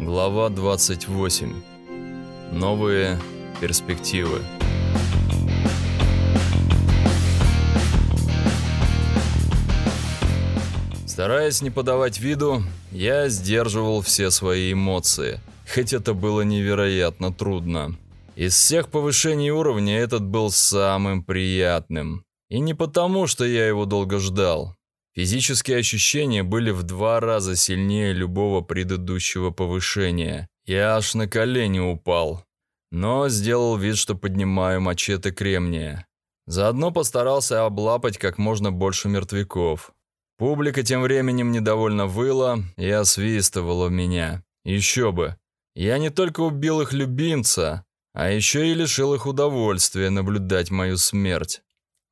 Глава 28. Новые перспективы. Стараясь не подавать виду, я сдерживал все свои эмоции, хоть это было невероятно трудно. Из всех повышений уровня этот был самым приятным. И не потому, что я его долго ждал. Физические ощущения были в два раза сильнее любого предыдущего повышения. Я аж на колени упал. Но сделал вид, что поднимаю мачете кремния. Заодно постарался облапать как можно больше мертвяков. Публика тем временем недовольно выла и освистывала меня. Еще бы. Я не только убил их любимца, а еще и лишил их удовольствия наблюдать мою смерть.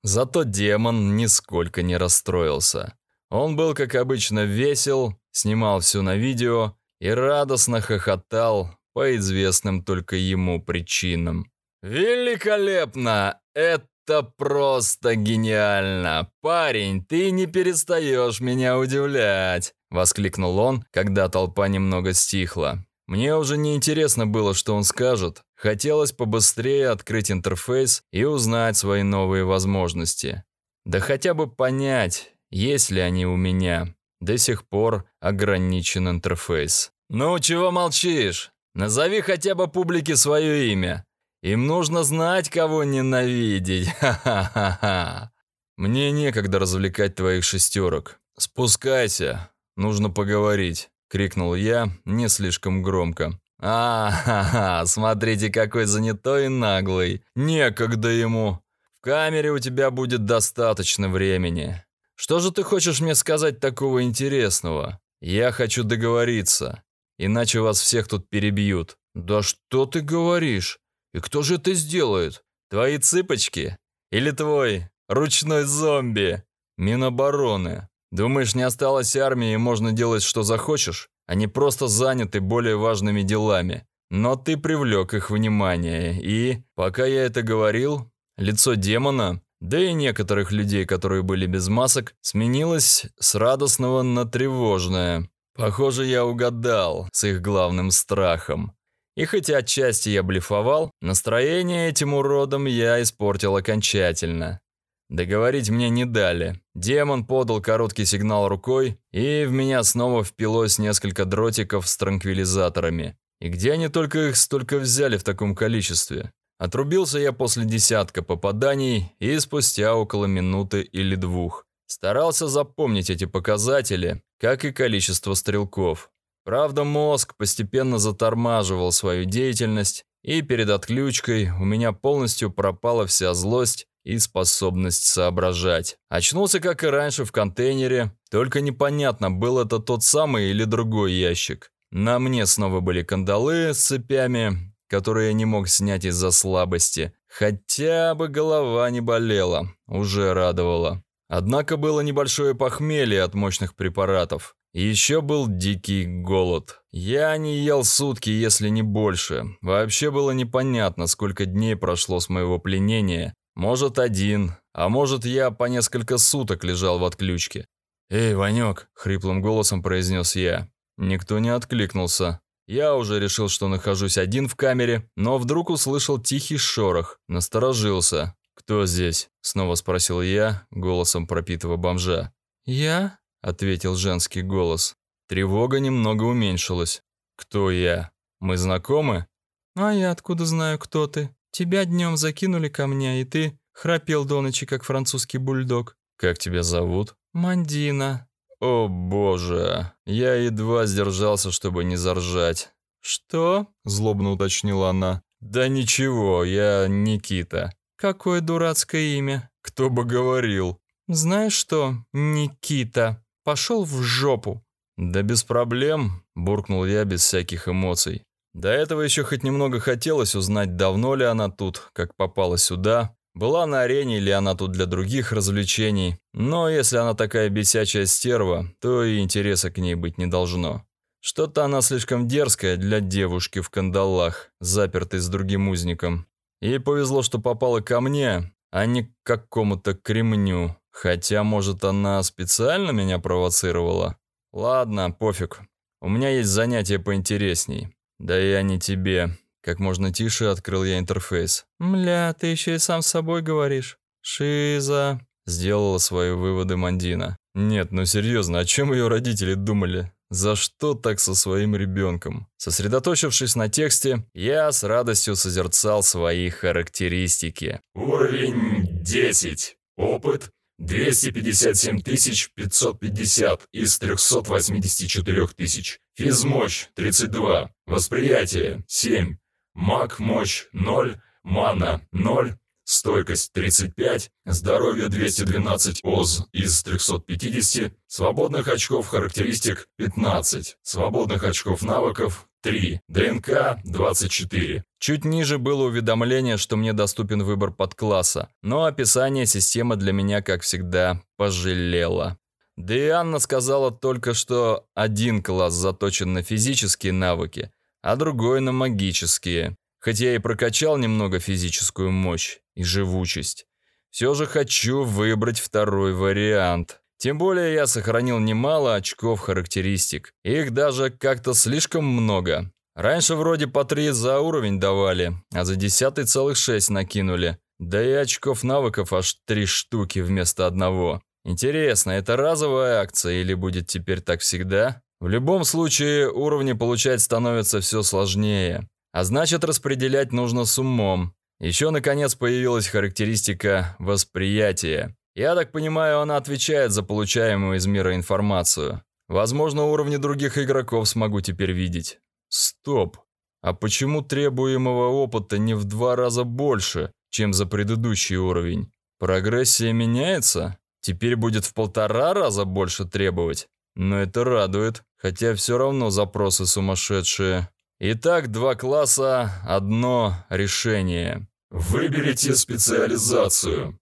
Зато демон нисколько не расстроился. Он был, как обычно, весел, снимал все на видео и радостно хохотал по известным только ему причинам. «Великолепно! Это просто гениально! Парень, ты не перестаешь меня удивлять!» Воскликнул он, когда толпа немного стихла. Мне уже не интересно было, что он скажет. Хотелось побыстрее открыть интерфейс и узнать свои новые возможности. Да хотя бы понять, есть ли они у меня. До сих пор ограничен интерфейс. «Ну, чего молчишь? Назови хотя бы публике свое имя. Им нужно знать, кого ненавидеть. Ха-ха-ха-ха. Мне некогда развлекать твоих шестерок. Спускайся. Нужно поговорить. — крикнул я не слишком громко. «А-ха-ха, смотрите, какой занятой и наглый. Некогда ему. В камере у тебя будет достаточно времени. Что же ты хочешь мне сказать такого интересного? Я хочу договориться, иначе вас всех тут перебьют». «Да что ты говоришь? И кто же это сделает? Твои цыпочки? Или твой ручной зомби? Минобороны. Думаешь, не осталось армии и можно делать, что захочешь? Они просто заняты более важными делами. Но ты привлек их внимание, и, пока я это говорил, лицо демона, да и некоторых людей, которые были без масок, сменилось с радостного на тревожное. Похоже, я угадал с их главным страхом. И хотя отчасти я блефовал, настроение этим уродом я испортил окончательно. Договорить мне не дали. Демон подал короткий сигнал рукой, и в меня снова впилось несколько дротиков с транквилизаторами. И где они только их столько взяли в таком количестве? Отрубился я после десятка попаданий и спустя около минуты или двух. Старался запомнить эти показатели, как и количество стрелков. Правда, мозг постепенно затормаживал свою деятельность, и перед отключкой у меня полностью пропала вся злость и способность соображать. Очнулся, как и раньше, в контейнере, только непонятно, был это тот самый или другой ящик. На мне снова были кандалы с цепями, которые не мог снять из-за слабости. Хотя бы голова не болела, уже радовало. Однако было небольшое похмелье от мощных препаратов. Еще был дикий голод. Я не ел сутки, если не больше. Вообще было непонятно, сколько дней прошло с моего пленения, может, один, а может, я по несколько суток лежал в отключке. «Эй, Ванек!» – хриплым голосом произнес я. Никто не откликнулся. Я уже решил, что нахожусь один в камере, но вдруг услышал тихий шорох, насторожился. «Кто здесь?» – снова спросил я, голосом пропитого бомжа. «Я?» – ответил женский голос. Тревога немного уменьшилась. «Кто я? Мы знакомы?» «А я откуда знаю, кто ты?» Тебя днем закинули ко мне, и ты храпел до ночи, как французский бульдог. Как тебя зовут? Мандина. О боже, я едва сдержался, чтобы не заржать. Что? Злобно уточнила она. Да ничего, я Никита. Какое дурацкое имя. Кто бы говорил. Знаешь что, Никита, пошел в жопу. Да без проблем, буркнул я без всяких эмоций. До этого еще хоть немного хотелось узнать, давно ли она тут, как попала сюда, была на арене или она тут для других развлечений. Но если она такая бесячая стерва, то и интереса к ней быть не должно. Что-то она слишком дерзкая для девушки в кандалах, запертой с другим узником. Ей повезло, что попала ко мне, а не к какому-то кремню. Хотя, может, она специально меня провоцировала? Ладно, пофиг. У меня есть занятия поинтересней. Да я не тебе. Как можно тише открыл я интерфейс. «Мля, ты еще и сам с собой говоришь. Шиза». Сделала свои выводы Мандина. Нет, ну серьезно, о чем ее родители думали? За что так со своим ребенком? Сосредоточившись на тексте, я с радостью созерцал свои характеристики. Уровень 10. Опыт 257 550 из 384 тысяч. Физмощь 32. Восприятие 7. Маг мощь 0. Мана 0. Стойкость 35, здоровье 212 ОЗ из 350, свободных очков характеристик 15, свободных очков навыков 3, ДНК 24. Чуть ниже было уведомление, что мне доступен выбор подкласса, но описание системы для меня, как всегда, пожалела. Да и Анна сказала только, что один класс заточен на физические навыки, а другой на магические. Хоть я и прокачал немного физическую мощь и живучесть, все же хочу выбрать второй вариант. Тем более я сохранил немало очков характеристик. Их даже как-то слишком много. Раньше вроде по три за уровень давали, а за десятый целых шесть накинули. Да и очков навыков аж три штуки вместо одного. Интересно, это разовая акция или будет теперь так всегда? В любом случае, уровни получать становится все сложнее. А значит, распределять нужно с умом. Еще, наконец, появилась характеристика восприятия. Я так понимаю, она отвечает за получаемую из мира информацию. Возможно, уровни других игроков смогу теперь видеть. Стоп. А почему требуемого опыта не в два раза больше, чем за предыдущий уровень? Прогрессия меняется? Теперь будет в полтора раза больше требовать? Но это радует, хотя все равно запросы сумасшедшие. Итак, два класса, одно решение. Выберите специализацию.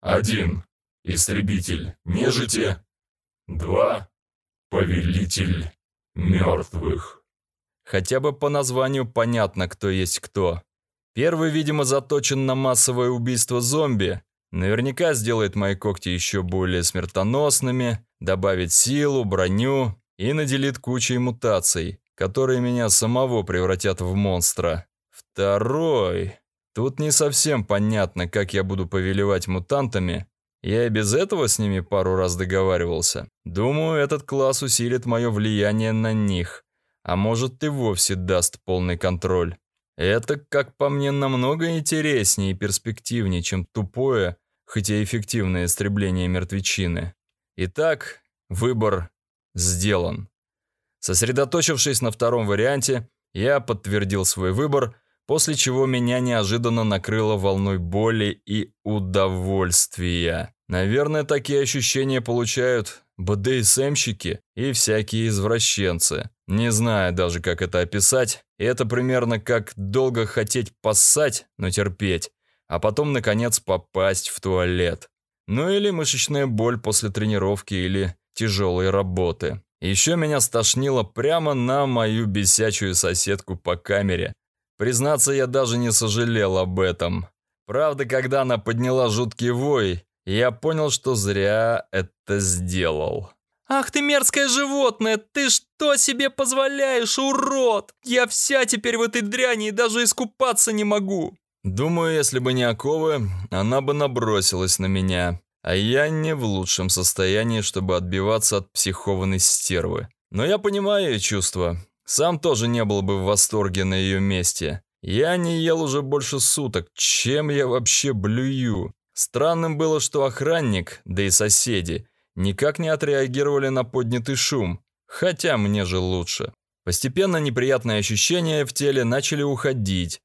1. Истребитель нежити. 2. Повелитель мертвых. Хотя бы по названию понятно, кто есть кто. Первый, видимо, заточен на массовое убийство зомби. Наверняка сделает мои когти еще более смертоносными, добавит силу, броню и наделит кучей мутаций которые меня самого превратят в монстра. Второй. Тут не совсем понятно, как я буду повелевать мутантами. Я и без этого с ними пару раз договаривался. Думаю, этот класс усилит мое влияние на них. А может и вовсе даст полный контроль. Это, как по мне, намного интереснее и перспективнее, чем тупое, хотя эффективное истребление мертвечины. Итак, выбор сделан. Сосредоточившись на втором варианте, я подтвердил свой выбор, после чего меня неожиданно накрыло волной боли и удовольствия. Наверное, такие ощущения получают БДСМщики и всякие извращенцы. Не знаю даже, как это описать. Это примерно как долго хотеть поссать, но терпеть, а потом, наконец, попасть в туалет. Ну или мышечная боль после тренировки или тяжелой работы. Еще меня стошнило прямо на мою бесячую соседку по камере. Признаться, я даже не сожалел об этом. Правда, когда она подняла жуткий вой, я понял, что зря это сделал. «Ах ты мерзкое животное! Ты что себе позволяешь, урод? Я вся теперь в этой дряни и даже искупаться не могу!» Думаю, если бы не оковы, она бы набросилась на меня. А я не в лучшем состоянии, чтобы отбиваться от психованной стервы. Но я понимаю ее чувства. Сам тоже не был бы в восторге на ее месте. Я не ел уже больше суток. Чем я вообще блюю? Странным было, что охранник, да и соседи, никак не отреагировали на поднятый шум. Хотя мне же лучше. Постепенно неприятные ощущения в теле начали уходить.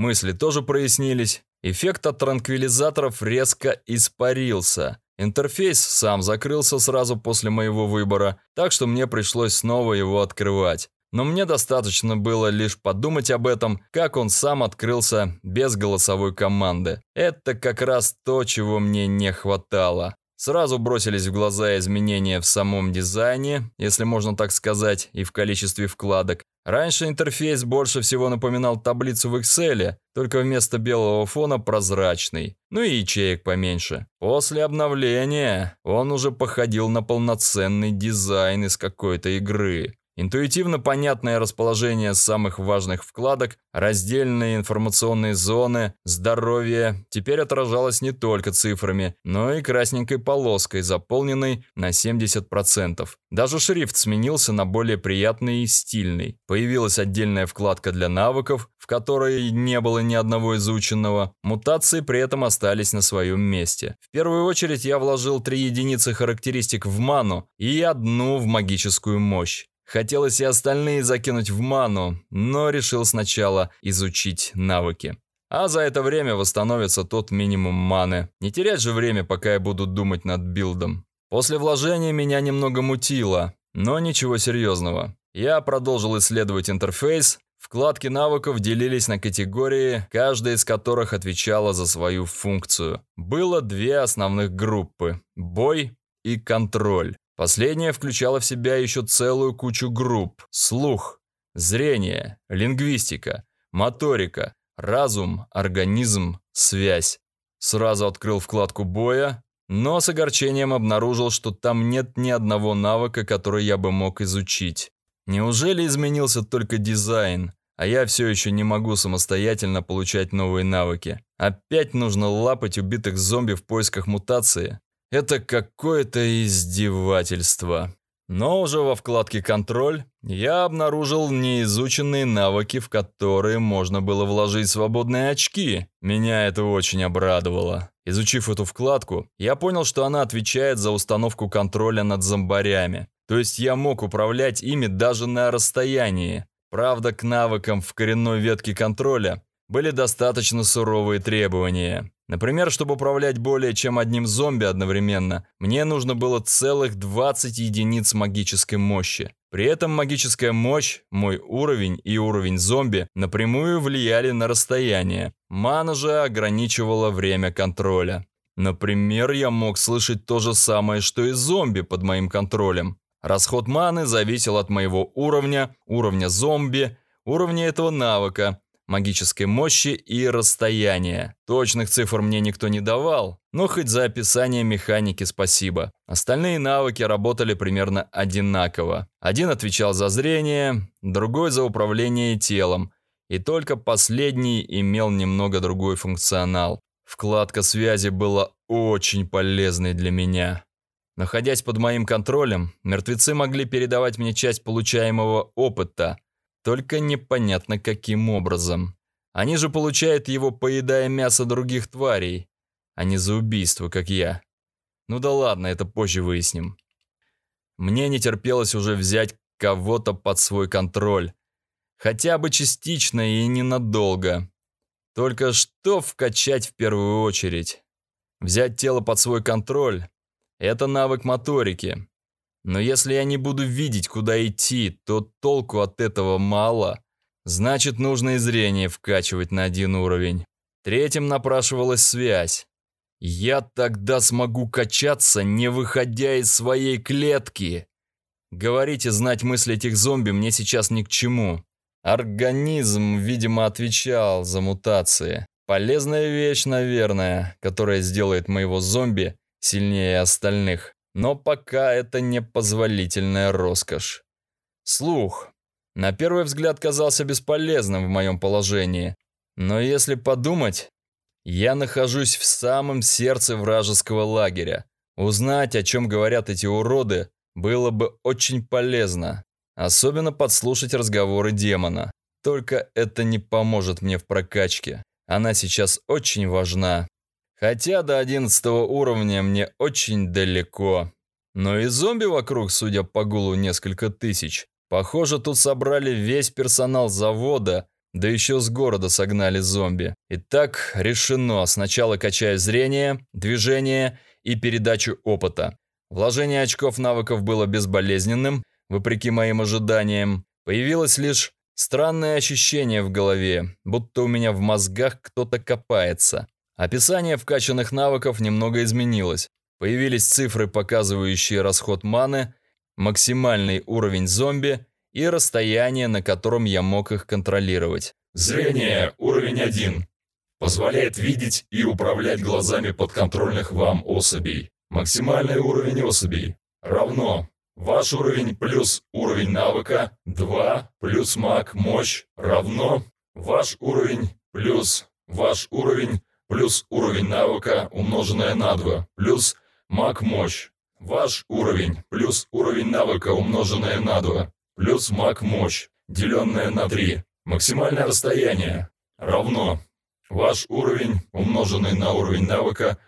Мысли тоже прояснились. Эффект от транквилизаторов резко испарился. Интерфейс сам закрылся сразу после моего выбора, так что мне пришлось снова его открывать. Но мне достаточно было лишь подумать об этом, как он сам открылся без голосовой команды. Это как раз то, чего мне не хватало. Сразу бросились в глаза изменения в самом дизайне, если можно так сказать, и в количестве вкладок. Раньше интерфейс больше всего напоминал таблицу в Excel, только вместо белого фона прозрачный, ну и ячеек поменьше. После обновления он уже походил на полноценный дизайн из какой-то игры. Интуитивно понятное расположение самых важных вкладок, раздельные информационные зоны, здоровье теперь отражалось не только цифрами, но и красненькой полоской, заполненной на 70%. Даже шрифт сменился на более приятный и стильный. Появилась отдельная вкладка для навыков, в которой не было ни одного изученного. Мутации при этом остались на своем месте. В первую очередь я вложил три единицы характеристик в ману и одну в магическую мощь. Хотелось и остальные закинуть в ману, но решил сначала изучить навыки. А за это время восстановится тот минимум маны. Не терять же время, пока я буду думать над билдом. После вложения меня немного мутило, но ничего серьезного. Я продолжил исследовать интерфейс. Вкладки навыков делились на категории, каждая из которых отвечала за свою функцию. Было две основных группы – бой и контроль. Последняя включала в себя еще целую кучу групп. Слух, зрение, лингвистика, моторика, разум, организм, связь. Сразу открыл вкладку боя, но с огорчением обнаружил, что там нет ни одного навыка, который я бы мог изучить. Неужели изменился только дизайн, а я все еще не могу самостоятельно получать новые навыки? Опять нужно лапать убитых зомби в поисках мутации? Это какое-то издевательство. Но уже во вкладке «Контроль» я обнаружил неизученные навыки, в которые можно было вложить свободные очки. Меня это очень обрадовало. Изучив эту вкладку, я понял, что она отвечает за установку контроля над зомбарями. То есть я мог управлять ими даже на расстоянии. Правда, к навыкам в коренной ветке контроля были достаточно суровые требования. Например, чтобы управлять более чем одним зомби одновременно, мне нужно было целых 20 единиц магической мощи. При этом магическая мощь, мой уровень и уровень зомби напрямую влияли на расстояние. Мана же ограничивала время контроля. Например, я мог слышать то же самое, что и зомби под моим контролем. Расход маны зависел от моего уровня, уровня зомби, уровня этого навыка, магической мощи и расстояния. Точных цифр мне никто не давал, но хоть за описание механики спасибо. Остальные навыки работали примерно одинаково. Один отвечал за зрение, другой за управление телом, и только последний имел немного другой функционал. Вкладка связи была очень полезной для меня. Находясь под моим контролем, мертвецы могли передавать мне часть получаемого опыта – только непонятно каким образом. Они же получают его, поедая мясо других тварей, а не за убийство, как я. Ну да ладно, это позже выясним. Мне не терпелось уже взять кого-то под свой контроль. Хотя бы частично и ненадолго. Только что вкачать в первую очередь? Взять тело под свой контроль – это навык моторики. Но если я не буду видеть, куда идти, то толку от этого мало. Значит, нужно и зрение вкачивать на один уровень. Третьим напрашивалась связь. Я тогда смогу качаться, не выходя из своей клетки. Говорить и знать мысли этих зомби мне сейчас ни к чему. Организм, видимо, отвечал за мутации. Полезная вещь, наверное, которая сделает моего зомби сильнее остальных. Но пока это непозволительная роскошь. Слух. На первый взгляд казался бесполезным в моем положении. Но если подумать, я нахожусь в самом сердце вражеского лагеря. Узнать, о чем говорят эти уроды, было бы очень полезно. Особенно подслушать разговоры демона. Только это не поможет мне в прокачке. Она сейчас очень важна. Хотя до 11 уровня мне очень далеко. Но и зомби вокруг, судя по гулу, несколько тысяч. Похоже, тут собрали весь персонал завода, да еще с города согнали зомби. Итак, решено. Сначала качаю зрение, движение и передачу опыта. Вложение очков навыков было безболезненным, вопреки моим ожиданиям. Появилось лишь странное ощущение в голове, будто у меня в мозгах кто-то копается. Описание вкачанных навыков немного изменилось. Появились цифры, показывающие расход маны, максимальный уровень зомби и расстояние, на котором я мог их контролировать. Зрение уровень 1. Позволяет видеть и управлять глазами подконтрольных вам особей. Максимальный уровень особей равно Ваш уровень плюс уровень навыка 2 плюс маг мощь равно ваш уровень плюс ваш уровень плюс уровень навыка умноженное на 2 плюс маг мощь. Ваш уровень плюс уровень навыка умноженное на 2 плюс маг мощь деленное на 3. Максимальное расстояние равно ваш уровень умноженный на уровень навыка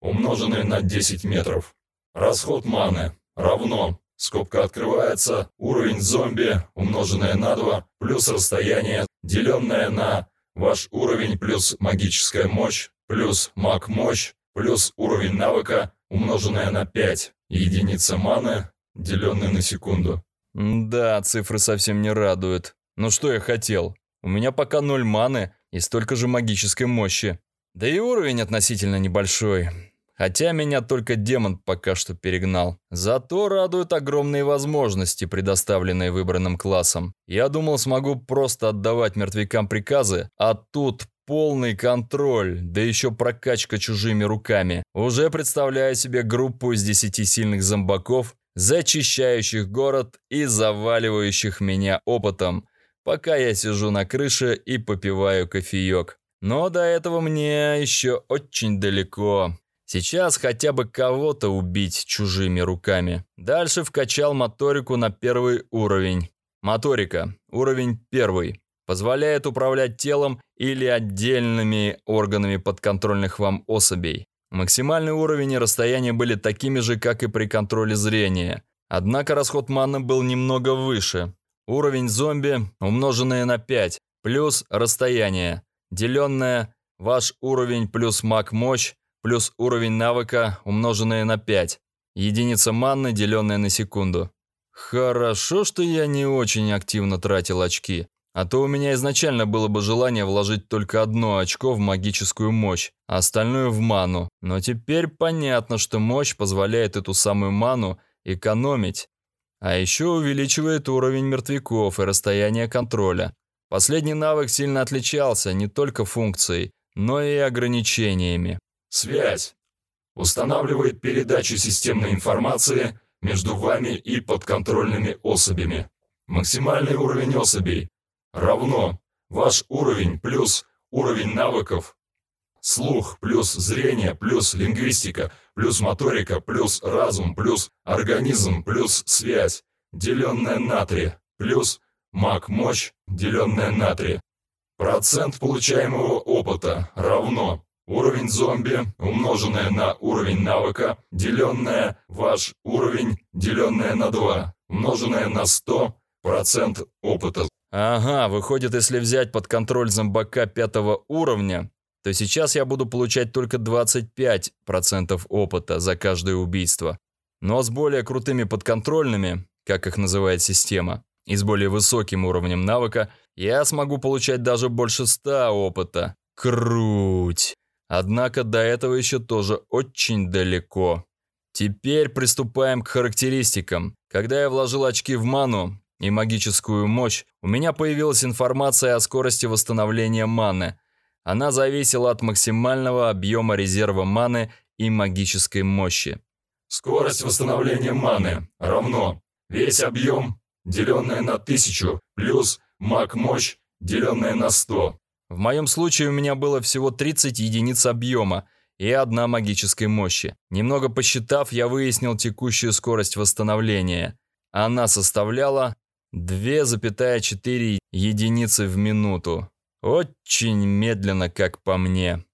умноженный на 10 метров. Расход маны равно скобка открывается, уровень зомби, умноженное на 2, плюс расстояние, деленное на ваш уровень плюс магическая мощь, плюс маг мощь, плюс уровень навыка, умноженное на 5, единица маны, деленное на секунду. Да, цифры совсем не радуют. Но что я хотел? У меня пока ноль маны и столько же магической мощи. Да и уровень относительно небольшой. Хотя меня только демон пока что перегнал. Зато радуют огромные возможности, предоставленные выбранным классом. Я думал, смогу просто отдавать мертвякам приказы, а тут полный контроль, да еще прокачка чужими руками. Уже представляю себе группу из десяти сильных зомбаков, зачищающих город и заваливающих меня опытом, пока я сижу на крыше и попиваю кофеек. Но до этого мне еще очень далеко. Сейчас хотя бы кого-то убить чужими руками. Дальше вкачал моторику на первый уровень. Моторика. Уровень первый. Позволяет управлять телом или отдельными органами подконтрольных вам особей. Максимальный уровень и расстояние были такими же, как и при контроле зрения. Однако расход маны был немного выше. Уровень зомби, умноженное на 5, плюс расстояние, деленное ваш уровень плюс маг мощь, плюс уровень навыка, умноженное на 5. Единица манны, деленная на секунду. Хорошо, что я не очень активно тратил очки. А то у меня изначально было бы желание вложить только одно очко в магическую мощь, а остальное в ману. Но теперь понятно, что мощь позволяет эту самую ману экономить. А еще увеличивает уровень мертвяков и расстояние контроля. Последний навык сильно отличался не только функцией, но и ограничениями. Связь. Устанавливает передачу системной информации между вами и подконтрольными особями. Максимальный уровень особей равно ваш уровень плюс уровень навыков, слух плюс зрение плюс лингвистика плюс моторика плюс разум плюс организм плюс связь, деленная на 3, плюс маг мощь, деленная на 3. Процент получаемого опыта равно Уровень зомби, умноженное на уровень навыка, деленное ваш уровень, деленное на 2, умноженное на 100, процент опыта. Ага, выходит, если взять под контроль зомбака пятого уровня, то сейчас я буду получать только 25% опыта за каждое убийство. Но с более крутыми подконтрольными, как их называет система, и с более высоким уровнем навыка, я смогу получать даже больше 100 опыта. Круть! Однако до этого еще тоже очень далеко. Теперь приступаем к характеристикам. Когда я вложил очки в ману и магическую мощь, у меня появилась информация о скорости восстановления маны. Она зависела от максимального объема резерва маны и магической мощи. Скорость восстановления маны равно весь объем, деленное на 1000, плюс маг мощь, деленное на 100. В моем случае у меня было всего 30 единиц объема и одна магической мощи. Немного посчитав, я выяснил текущую скорость восстановления. Она составляла 2,4 единицы в минуту. Очень медленно, как по мне.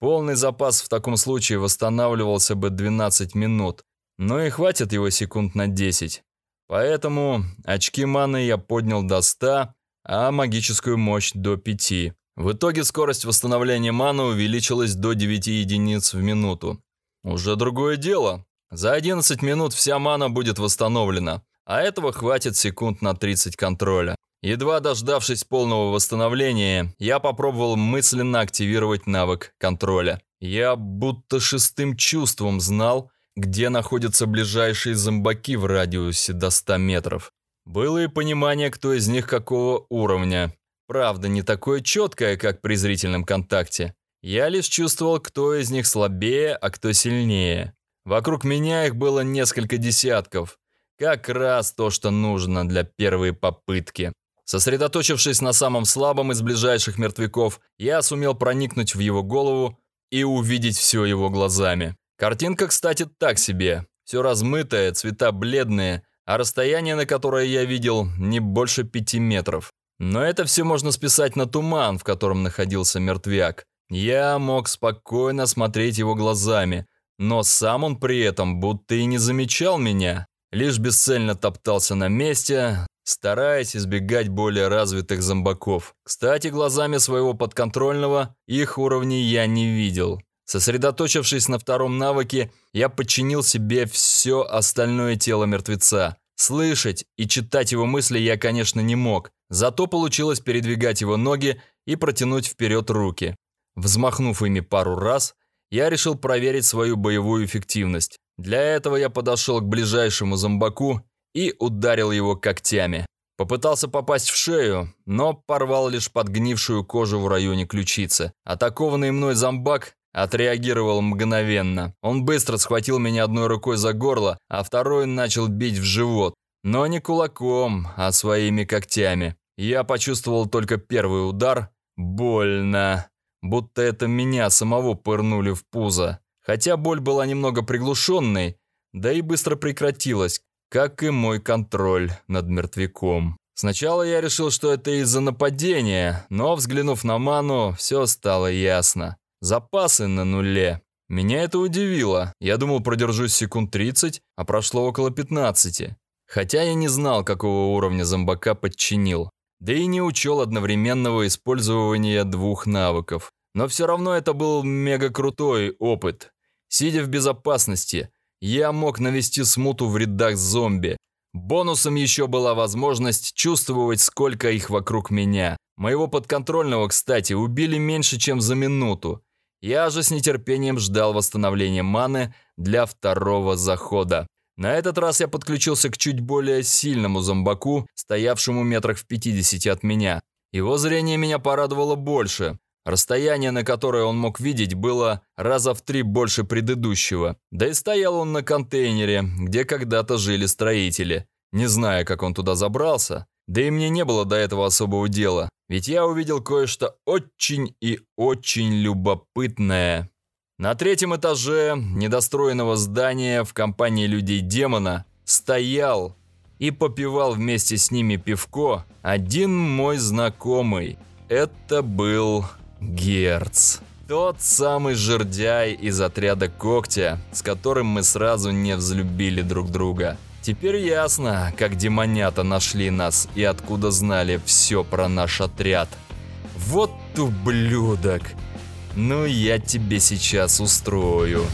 Полный запас в таком случае восстанавливался бы 12 минут, но и хватит его секунд на 10. Поэтому очки маны я поднял до 100, а магическую мощь до 5. В итоге скорость восстановления маны увеличилась до 9 единиц в минуту. Уже другое дело. За 11 минут вся мана будет восстановлена, а этого хватит секунд на 30 контроля. Едва дождавшись полного восстановления, я попробовал мысленно активировать навык контроля. Я будто шестым чувством знал, где находятся ближайшие зомбаки в радиусе до 100 метров. Было и понимание, кто из них какого уровня. Правда, не такое четкое, как при зрительном контакте. Я лишь чувствовал, кто из них слабее, а кто сильнее. Вокруг меня их было несколько десятков. Как раз то, что нужно для первой попытки. Сосредоточившись на самом слабом из ближайших мертвяков, я сумел проникнуть в его голову и увидеть все его глазами. Картинка, кстати, так себе. Все размытое, цвета бледные, а расстояние, на которое я видел, не больше пяти метров. Но это все можно списать на туман, в котором находился мертвяк. Я мог спокойно смотреть его глазами, но сам он при этом будто и не замечал меня, лишь бесцельно топтался на месте, стараясь избегать более развитых зомбаков. Кстати, глазами своего подконтрольного их уровней я не видел. Сосредоточившись на втором навыке, я подчинил себе все остальное тело мертвеца. Слышать и читать его мысли я, конечно, не мог, зато получилось передвигать его ноги и протянуть вперед руки. Взмахнув ими пару раз, я решил проверить свою боевую эффективность. Для этого я подошел к ближайшему зомбаку и ударил его когтями. Попытался попасть в шею, но порвал лишь подгнившую кожу в районе ключицы. Атакованный мной зомбак отреагировал мгновенно. Он быстро схватил меня одной рукой за горло, а второй начал бить в живот. Но не кулаком, а своими когтями. Я почувствовал только первый удар. Больно будто это меня самого пырнули в пузо. Хотя боль была немного приглушенной, да и быстро прекратилась, как и мой контроль над мертвяком. Сначала я решил, что это из-за нападения, но, взглянув на ману, все стало ясно. Запасы на нуле. Меня это удивило. Я думал, продержусь секунд 30, а прошло около 15. Хотя я не знал, какого уровня зомбака подчинил да и не учел одновременного использования двух навыков. Но все равно это был мега крутой опыт. Сидя в безопасности, я мог навести смуту в рядах зомби. Бонусом еще была возможность чувствовать, сколько их вокруг меня. Моего подконтрольного, кстати, убили меньше, чем за минуту. Я же с нетерпением ждал восстановления маны для второго захода. На этот раз я подключился к чуть более сильному зомбаку, стоявшему метрах в 50 от меня. Его зрение меня порадовало больше. Расстояние, на которое он мог видеть, было раза в три больше предыдущего. Да и стоял он на контейнере, где когда-то жили строители. Не зная, как он туда забрался, да и мне не было до этого особого дела, ведь я увидел кое-что очень и очень любопытное. На третьем этаже недостроенного здания в компании людей-демона стоял и попивал вместе с ними пивко один мой знакомый. Это был Герц. Тот самый жердяй из отряда Когтя, с которым мы сразу не взлюбили друг друга. Теперь ясно, как демонята нашли нас и откуда знали все про наш отряд. Вот ублюдок! Ну, я тебе сейчас устрою.